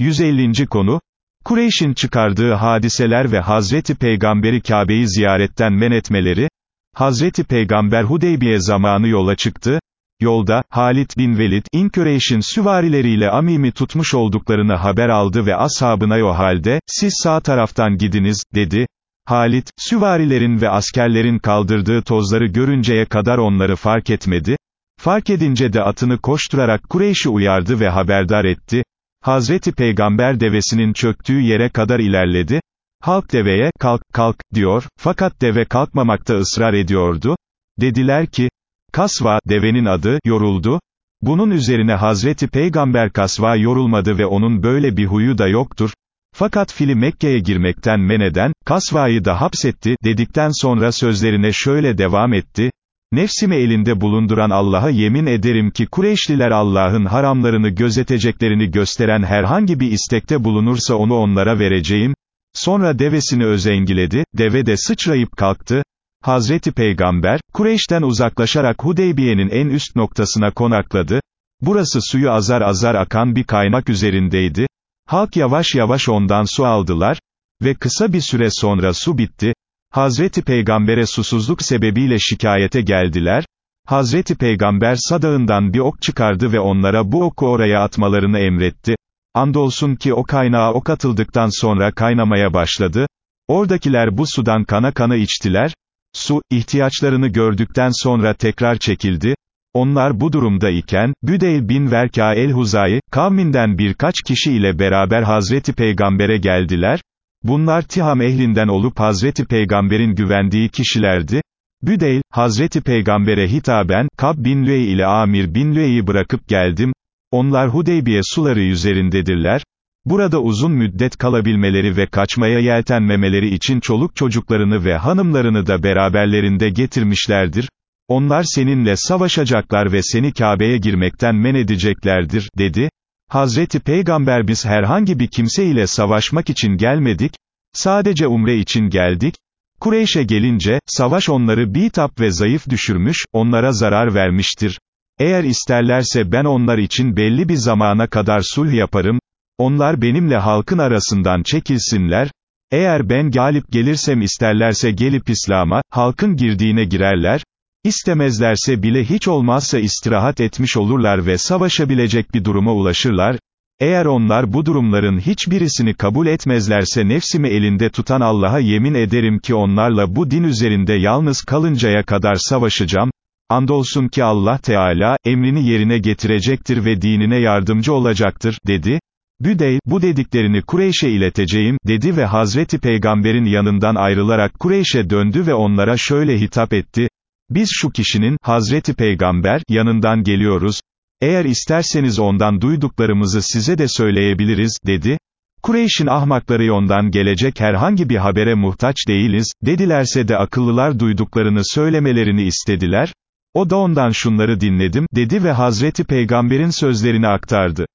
150. konu, Kureyş'in çıkardığı hadiseler ve Hazreti Peygamberi Kabe'yi ziyaretten men etmeleri, Hazreti Peygamber Hudeybiye zamanı yola çıktı, yolda, Halit bin Velid, İnkureyş'in süvarileriyle Amim'i tutmuş olduklarını haber aldı ve ashabına o halde, siz sağ taraftan gidiniz, dedi, Halit, süvarilerin ve askerlerin kaldırdığı tozları görünceye kadar onları fark etmedi, fark edince de atını koşturarak Kureyş'i uyardı ve haberdar etti, Hazreti Peygamber devesinin çöktüğü yere kadar ilerledi, halk deveye, kalk, kalk, diyor, fakat deve kalkmamakta ısrar ediyordu, dediler ki, Kasva, devenin adı, yoruldu, bunun üzerine Hazreti Peygamber Kasva yorulmadı ve onun böyle bir huyu da yoktur, fakat fili Mekke'ye girmekten men eden, Kasva'yı da hapsetti, dedikten sonra sözlerine şöyle devam etti, Nefsimi elinde bulunduran Allah'a yemin ederim ki Kureyşliler Allah'ın haramlarını gözeteceklerini gösteren herhangi bir istekte bulunursa onu onlara vereceğim. Sonra devesini özengiledi, deve de sıçrayıp kalktı. Hazreti Peygamber, Kureyş'ten uzaklaşarak Hudeybiye'nin en üst noktasına konakladı. Burası suyu azar azar akan bir kaynak üzerindeydi. Halk yavaş yavaş ondan su aldılar. Ve kısa bir süre sonra su bitti. Hazreti Peygamber'e susuzluk sebebiyle şikayete geldiler, Hazreti Peygamber sadağından bir ok çıkardı ve onlara bu oku oraya atmalarını emretti. Andolsun ki o kaynağa ok atıldıktan sonra kaynamaya başladı, oradakiler bu sudan kana kana içtiler, su, ihtiyaçlarını gördükten sonra tekrar çekildi, onlar bu durumda iken, Büdeyl bin Verka el-Huzayi, kavminden birkaç kişi ile beraber Hazreti Peygamber'e geldiler, Bunlar Tiham ehlinden olup Hazreti Peygamber'in güvendiği kişilerdi. Büdeyl, Hazreti Peygamber'e hitaben, Kab bin Lüey ile Amir bin Lüey'i bırakıp geldim. Onlar Hudeybiye suları üzerindedirler. Burada uzun müddet kalabilmeleri ve kaçmaya yeltenmemeleri için çoluk çocuklarını ve hanımlarını da beraberlerinde getirmişlerdir. Onlar seninle savaşacaklar ve seni Kabe'ye girmekten men edeceklerdir, dedi. Hazreti Peygamber biz herhangi bir kimse ile savaşmak için gelmedik, sadece umre için geldik, Kureyş'e gelince, savaş onları bitap ve zayıf düşürmüş, onlara zarar vermiştir. Eğer isterlerse ben onlar için belli bir zamana kadar sulh yaparım, onlar benimle halkın arasından çekilsinler, eğer ben galip gelirsem isterlerse gelip İslam'a, halkın girdiğine girerler, İstemezlerse bile hiç olmazsa istirahat etmiş olurlar ve savaşabilecek bir duruma ulaşırlar, eğer onlar bu durumların hiçbirisini kabul etmezlerse nefsimi elinde tutan Allah'a yemin ederim ki onlarla bu din üzerinde yalnız kalıncaya kadar savaşacağım, andolsun ki Allah Teala, emrini yerine getirecektir ve dinine yardımcı olacaktır, dedi. Büdey, bu dediklerini Kureyş'e ileteceğim, dedi ve Hazreti Peygamber'in yanından ayrılarak Kureyş'e döndü ve onlara şöyle hitap etti, biz şu kişinin, Hazreti Peygamber, yanından geliyoruz, eğer isterseniz ondan duyduklarımızı size de söyleyebiliriz, dedi. Kureyş'in ahmakları ondan gelecek herhangi bir habere muhtaç değiliz, dedilerse de akıllılar duyduklarını söylemelerini istediler. O da ondan şunları dinledim, dedi ve Hazreti Peygamber'in sözlerini aktardı.